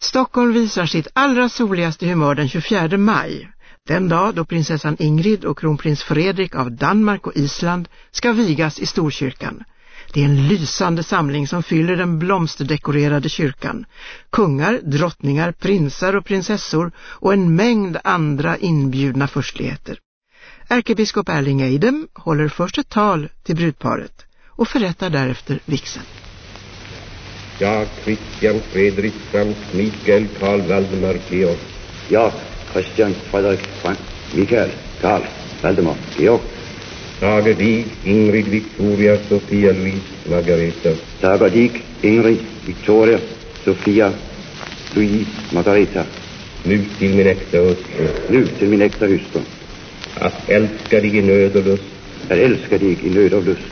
Stockholm visar sitt allra soligaste humör den 24 maj, den dag då prinsessan Ingrid och kronprins Fredrik av Danmark och Island ska vigas i Storkyrkan. Det är en lysande samling som fyller den blomsterdekorerade kyrkan. Kungar, drottningar, prinsar och prinsessor och en mängd andra inbjudna förstligheter. Ärkebiskop Erling Eidem håller först ett tal till brudparet och förrättar därefter vigseln. Jag, Christian Fredrik Frans Mikael Karl Valdemar Georg. Jag, Christian Fredrik Frank Mikael Karl Valdemar Georg. Tage Dig, Ingrid Victoria Sofia Louise Margareta. Tage Dig, Ingrid Victoria Sofia Louise Margareta. Nu till min äkta hustru. Nu till min äkta hustru. Att älska dig i nöd och lust. Att älska dig i nöd och lust.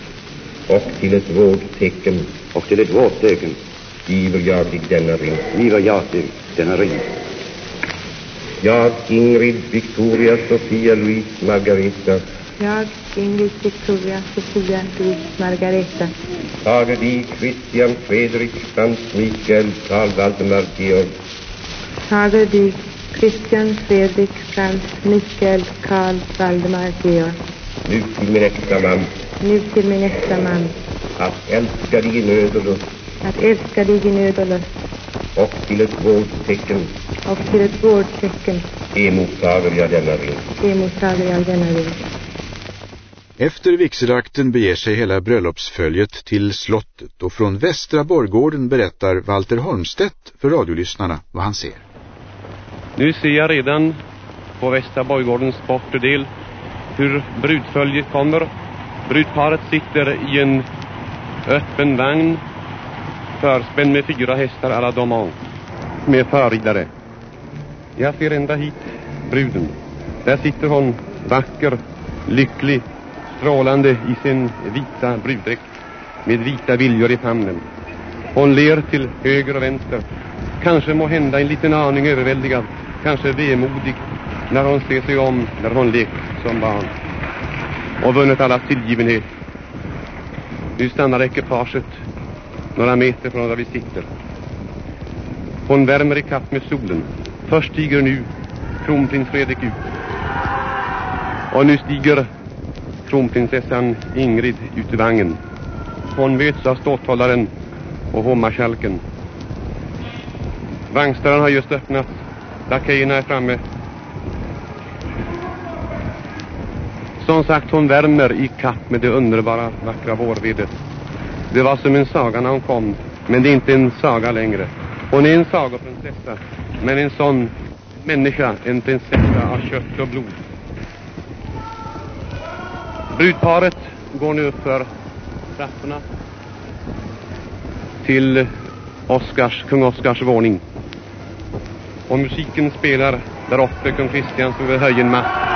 Och till ett vårdtecken. Och till ett vårdtecken. Giver jag dig denna ring. Giver jag dig denna ring. Jag, Ingrid Victoria Sofia Louise Margareta. Jag, Ingrid Victoria Sofia Louise Margareta. Tage dig, Christian Fredrik Frans Mikael Karl Valdemar Georg. Tage dig, Christian Fredrik Frans Mikael Karl Valdemar Georg. Nu till min äkta man. Nu till min äkta man. Att älska dig i nöd och lust. Att älska dig i nöd och lust. Och till ett vårdtecken. Och till ett vårdtecken. Emottager jag denna ring. Emottager jag denna ring. Efter vigselakten beger sig hela bröllopsföljet till slottet och från Västra Borgården berättar Walter Holmstedt för radiolyssnarna vad han ser. Nu ser jag redan på Västra Borgårdens bortre del hur brudföljet kommer. Brudparet sitter i en öppen vagn förspänd med fyra hästar alla domant med förridare. Jag ser ända hit bruden. Där sitter hon vacker, lycklig, strålande i sin vita bruddräkt med vita viljor i famnen. Hon ler till höger och vänster. Kanske må hända en liten aning överväldigad, kanske vemodig när hon ser sig om när hon lekt som barn och vunnit allas tillgivenhet. Nu stannar ekipaget några meter från där vi sitter. Hon värmer i kapp med solen. Först stiger nu kronprins Fredrik ut. Och nu stiger kronprinsessan Ingrid ut i vagnen. Hon möts av ståthållaren och hovmarskalken. Vagnsdörren har just öppnats. Lakejerna är framme. Som sagt, hon värmer i kapp med det underbara, vackra vårvedet. Det var som en saga när hon kom, men det är inte en saga längre. Hon är en sagoprinsessa, men en sån människa, en prinsessa av kött och blod. Brudparet går nu upp för trapporna till Oscars, kung Oscars våning. Och musiken spelar där uppe, kung Kristian vill vid höjen matt.